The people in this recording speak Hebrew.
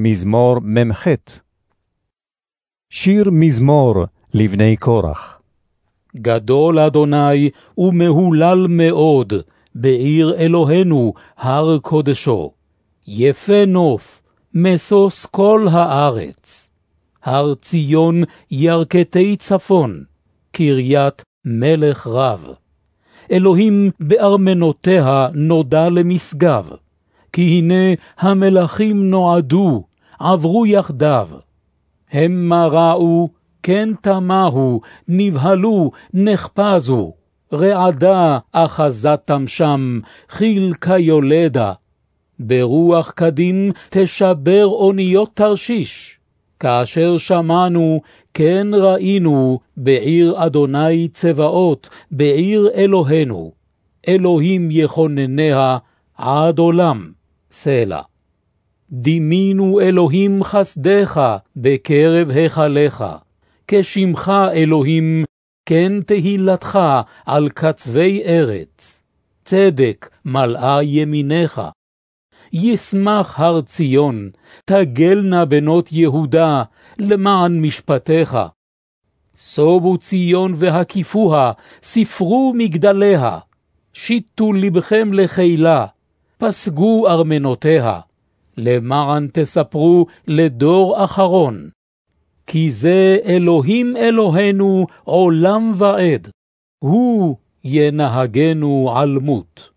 מזמור מ"ח שיר מזמור לבני קורח. גדול אדוני ומהולל מאוד, בעיר אלוהינו, הר קודשו. יפה נוף, משוש כל הארץ. הר ציון ירכתי צפון, קריית מלך רב. אלוהים בארמנותיה נודע למשגב. כי הנה המלכים נועדו, עברו יחדיו. המה ראו, כן תמהו, נבהלו, נחפזו. רעדה אחזתם שם, חיל כיולדה. ברוח קדים תשבר אוניות תרשיש. כאשר שמענו, כן ראינו, בעיר אדוני צבאות, בעיר אלוהינו. אלוהים יכונניה עד עולם. סלע. דימינו אלוהים חסדך בקרב היכליך, כשמך אלוהים, כן תהילתך על קצווי ארץ. צדק מלאה ימיניך. ישמח הר ציון, תגלנה בנות יהודה, למען משפטיך. סובו ציון והקיפוה, ספרו מגדליה. שיטו לבכם לחילה, פסגו ארמנותיה, למען תספרו לדור אחרון. כי זה אלוהים אלוהינו עולם ועד, הוא ינהגנו על מות.